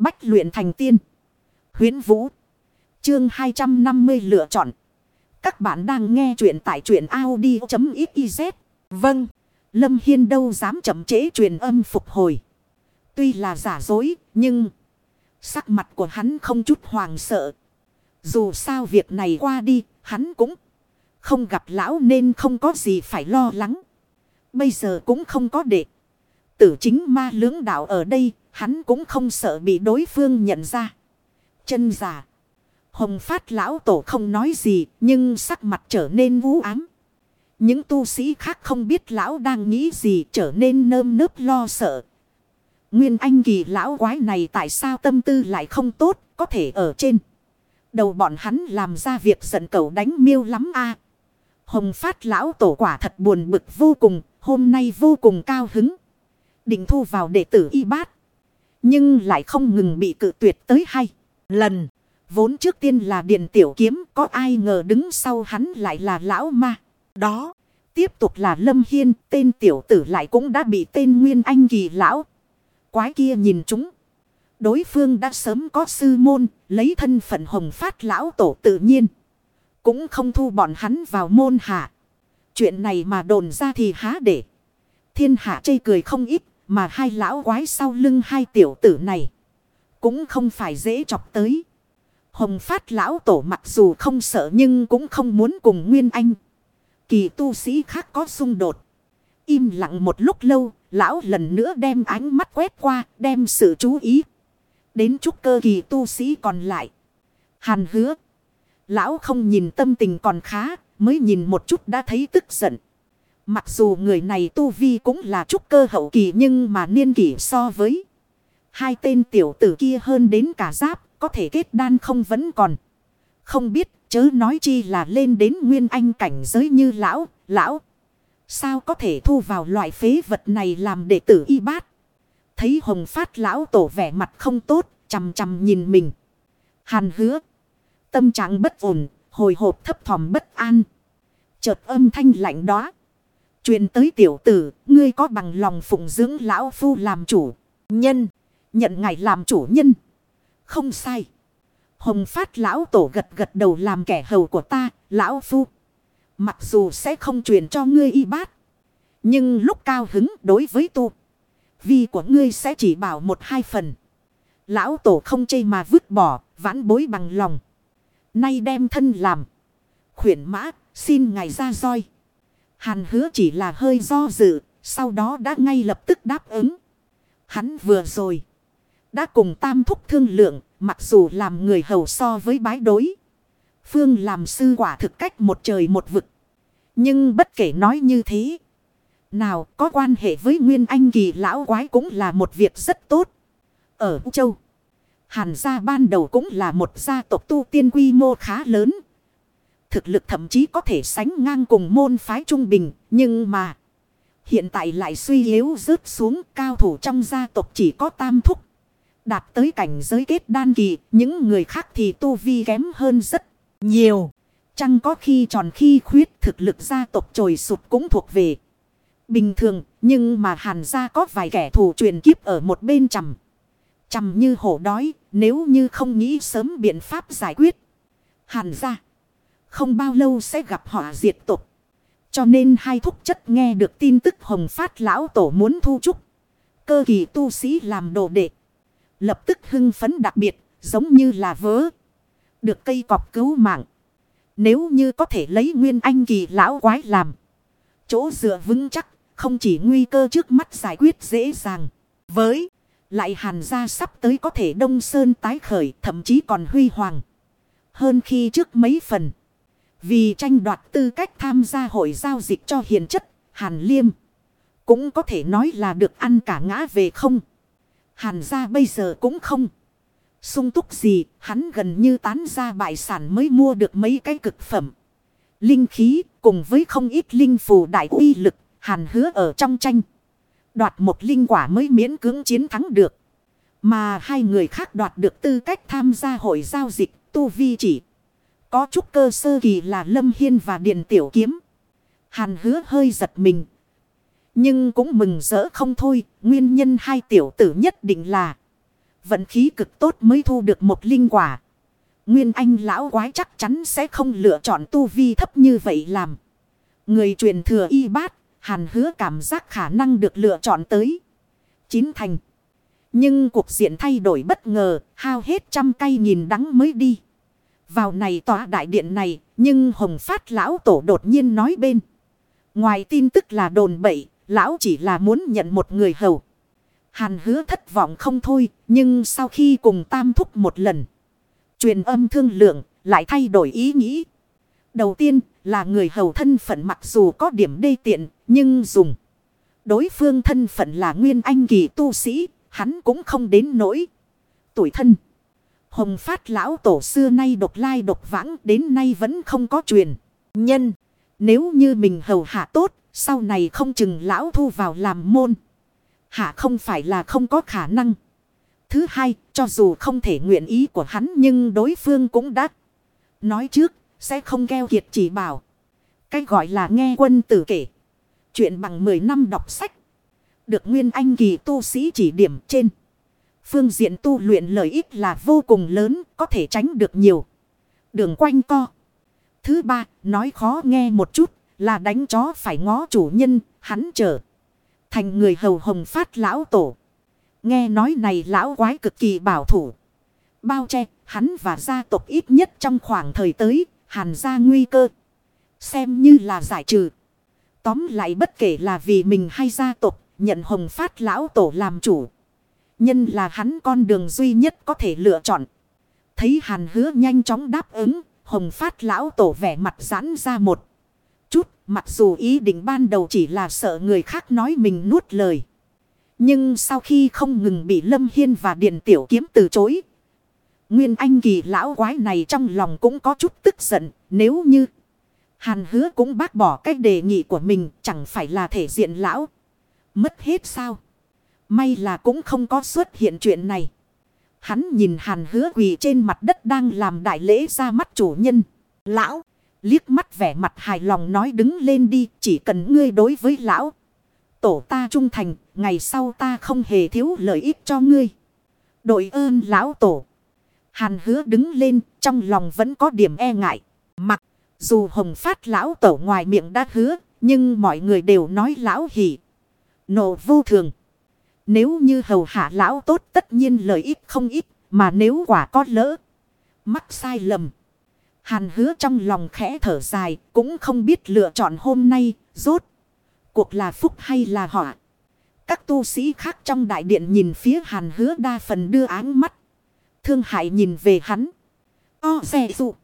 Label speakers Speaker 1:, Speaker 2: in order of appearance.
Speaker 1: Bách luyện thành tiên. Huyến Vũ. Chương 250 lựa chọn. Các bạn đang nghe truyện tại truyện Audi.xyz. Vâng. Lâm Hiên đâu dám chậm trễ truyền âm phục hồi. Tuy là giả dối, nhưng... Sắc mặt của hắn không chút hoàng sợ. Dù sao việc này qua đi, hắn cũng không gặp lão nên không có gì phải lo lắng. Bây giờ cũng không có đệ. Tử chính ma lưỡng đạo ở đây, hắn cũng không sợ bị đối phương nhận ra. Chân giả. Hồng phát lão tổ không nói gì, nhưng sắc mặt trở nên vũ ám. Những tu sĩ khác không biết lão đang nghĩ gì trở nên nơm nớp lo sợ. Nguyên anh kỳ lão quái này tại sao tâm tư lại không tốt, có thể ở trên. Đầu bọn hắn làm ra việc giận cầu đánh miêu lắm a Hồng phát lão tổ quả thật buồn bực vô cùng, hôm nay vô cùng cao hứng. Định thu vào đệ tử y bát. Nhưng lại không ngừng bị cự tuyệt tới hai Lần, vốn trước tiên là Điền tiểu kiếm, có ai ngờ đứng sau hắn lại là lão ma. Đó, tiếp tục là Lâm Hiên, tên tiểu tử lại cũng đã bị tên Nguyên Anh kỳ lão. Quái kia nhìn chúng. Đối phương đã sớm có sư môn, lấy thân phận hồng phát lão tổ tự nhiên. Cũng không thu bọn hắn vào môn hạ. Chuyện này mà đồn ra thì há để. Thiên hạ chây cười không ít, mà hai lão quái sau lưng hai tiểu tử này. Cũng không phải dễ chọc tới. Hồng phát lão tổ mặc dù không sợ nhưng cũng không muốn cùng Nguyên Anh. Kỳ tu sĩ khác có xung đột. Im lặng một lúc lâu, lão lần nữa đem ánh mắt quét qua, đem sự chú ý. Đến chút cơ kỳ tu sĩ còn lại. Hàn hứa. Lão không nhìn tâm tình còn khá, mới nhìn một chút đã thấy tức giận. Mặc dù người này tu vi cũng là chút cơ hậu kỳ nhưng mà niên kỷ so với hai tên tiểu tử kia hơn đến cả giáp, có thể kết đan không vẫn còn. Không biết, chớ nói chi là lên đến nguyên anh cảnh giới như lão, lão. Sao có thể thu vào loại phế vật này làm đệ tử y bát? Thấy hồng phát lão tổ vẻ mặt không tốt, chằm chằm nhìn mình. Hàn hứa. Tâm trạng bất ổn, hồi hộp thấp thỏm bất an. Chợt âm thanh lạnh đó truyền tới tiểu tử, ngươi có bằng lòng phụng dưỡng lão phu làm chủ. Nhân, nhận ngài làm chủ nhân. Không sai. Hồng phát lão tổ gật gật đầu làm kẻ hầu của ta, lão phu. Mặc dù sẽ không truyền cho ngươi y bát. Nhưng lúc cao hứng đối với tu. Vi của ngươi sẽ chỉ bảo một hai phần. Lão tổ không chê mà vứt bỏ, vãn bối bằng lòng. Nay đem thân làm. Khuyển mã, xin ngài ra roi. Hàn hứa chỉ là hơi do dự, sau đó đã ngay lập tức đáp ứng. Hắn vừa rồi. Đã cùng tam thúc thương lượng, mặc dù làm người hầu so với bái đối. Phương làm sư quả thực cách một trời một vực. Nhưng bất kể nói như thế. Nào có quan hệ với Nguyên Anh kỳ lão quái cũng là một việc rất tốt. Ở Châu. Hàn gia ban đầu cũng là một gia tộc tu tiên quy mô khá lớn. Thực lực thậm chí có thể sánh ngang cùng môn phái trung bình. Nhưng mà. Hiện tại lại suy yếu rớt xuống cao thủ trong gia tộc chỉ có tam thúc. Đạt tới cảnh giới kết đan kỳ. Những người khác thì tu vi kém hơn rất nhiều. Chăng có khi tròn khi khuyết thực lực gia tộc trồi sụp cũng thuộc về. Bình thường, nhưng mà hàn gia có vài kẻ thù truyền kiếp ở một bên chầm. Chầm như hổ đói, nếu như không nghĩ sớm biện pháp giải quyết. Hàn gia không bao lâu sẽ gặp họ diệt tục. Cho nên hai thúc chất nghe được tin tức hồng phát lão tổ muốn thu trúc. Cơ kỳ tu sĩ làm đồ đệ. Lập tức hưng phấn đặc biệt, giống như là vớ. Được cây cọp cứu mạng. Nếu như có thể lấy nguyên anh kỳ lão quái làm. Chỗ dựa vững chắc, không chỉ nguy cơ trước mắt giải quyết dễ dàng. Với, lại hàn gia sắp tới có thể đông sơn tái khởi, thậm chí còn huy hoàng. Hơn khi trước mấy phần. Vì tranh đoạt tư cách tham gia hội giao dịch cho hiền chất, hàn liêm. Cũng có thể nói là được ăn cả ngã về không. Hàn gia bây giờ cũng không sung túc gì, hắn gần như tán ra bại sản mới mua được mấy cái cực phẩm. Linh khí cùng với không ít linh phù đại uy lực, hàn hứa ở trong tranh. Đoạt một linh quả mới miễn cưỡng chiến thắng được. Mà hai người khác đoạt được tư cách tham gia hội giao dịch, tu vi chỉ. Có chút cơ sơ kỳ là Lâm Hiên và Điện Tiểu Kiếm. Hàn hứa hơi giật mình. Nhưng cũng mừng rỡ không thôi, nguyên nhân hai tiểu tử nhất định là Vận khí cực tốt mới thu được một linh quả. Nguyên anh lão quái chắc chắn sẽ không lựa chọn tu vi thấp như vậy làm. Người truyền thừa y bát, hàn hứa cảm giác khả năng được lựa chọn tới. Chín thành. Nhưng cuộc diện thay đổi bất ngờ, hao hết trăm cây nhìn đắng mới đi. Vào này tòa đại điện này, nhưng Hồng Phát lão tổ đột nhiên nói bên. Ngoài tin tức là đồn bậy, lão chỉ là muốn nhận một người hầu. Hàn hứa thất vọng không thôi, nhưng sau khi cùng tam thúc một lần. Truyền âm thương lượng, lại thay đổi ý nghĩ. Đầu tiên là người hầu thân phận mặc dù có điểm đê tiện, nhưng dùng. Đối phương thân phận là nguyên anh kỳ tu sĩ, hắn cũng không đến nỗi. Tuổi thân. Hồng phát lão tổ xưa nay độc lai độc vãng đến nay vẫn không có truyền. Nhân. Nếu như mình hầu hạ tốt, sau này không chừng lão thu vào làm môn. Hạ không phải là không có khả năng. Thứ hai, cho dù không thể nguyện ý của hắn nhưng đối phương cũng đã nói trước, sẽ không keo kiệt chỉ bảo. Cách gọi là nghe quân tử kể. Chuyện bằng 10 năm đọc sách. Được Nguyên Anh kỳ tu sĩ chỉ điểm trên. Phương diện tu luyện lợi ích là vô cùng lớn, có thể tránh được nhiều. Đường quanh co. Thứ ba, nói khó nghe một chút, là đánh chó phải ngó chủ nhân, hắn trở. Thành người hầu hồng phát lão tổ. Nghe nói này lão quái cực kỳ bảo thủ. Bao che, hắn và gia tộc ít nhất trong khoảng thời tới, hàn ra nguy cơ. Xem như là giải trừ. Tóm lại bất kể là vì mình hay gia tộc, nhận hồng phát lão tổ làm chủ. Nhân là hắn con đường duy nhất có thể lựa chọn. Thấy hàn hứa nhanh chóng đáp ứng, hồng phát lão tổ vẻ mặt giãn ra một chút. Mặc dù ý định ban đầu chỉ là sợ người khác nói mình nuốt lời. Nhưng sau khi không ngừng bị Lâm Hiên và Điện Tiểu Kiếm từ chối. Nguyên Anh kỳ lão quái này trong lòng cũng có chút tức giận. Nếu như Hàn hứa cũng bác bỏ cách đề nghị của mình chẳng phải là thể diện lão. Mất hết sao? May là cũng không có xuất hiện chuyện này. Hắn nhìn hàn hứa quỳ trên mặt đất đang làm đại lễ ra mắt chủ nhân. Lão, liếc mắt vẻ mặt hài lòng nói đứng lên đi, chỉ cần ngươi đối với lão. Tổ ta trung thành, ngày sau ta không hề thiếu lợi ích cho ngươi. Đội ơn lão tổ. Hàn hứa đứng lên, trong lòng vẫn có điểm e ngại. Mặc, dù hồng phát lão tổ ngoài miệng đã hứa, nhưng mọi người đều nói lão hỉ. Nộ vô thường. Nếu như hầu hạ lão tốt tất nhiên lợi ích không ít, mà nếu quả có lỡ, mắc sai lầm. Hàn hứa trong lòng khẽ thở dài, cũng không biết lựa chọn hôm nay, rốt. Cuộc là phúc hay là họa. Các tu sĩ khác trong đại điện nhìn phía hàn hứa đa phần đưa áng mắt. Thương hại nhìn về hắn. O xe dụ.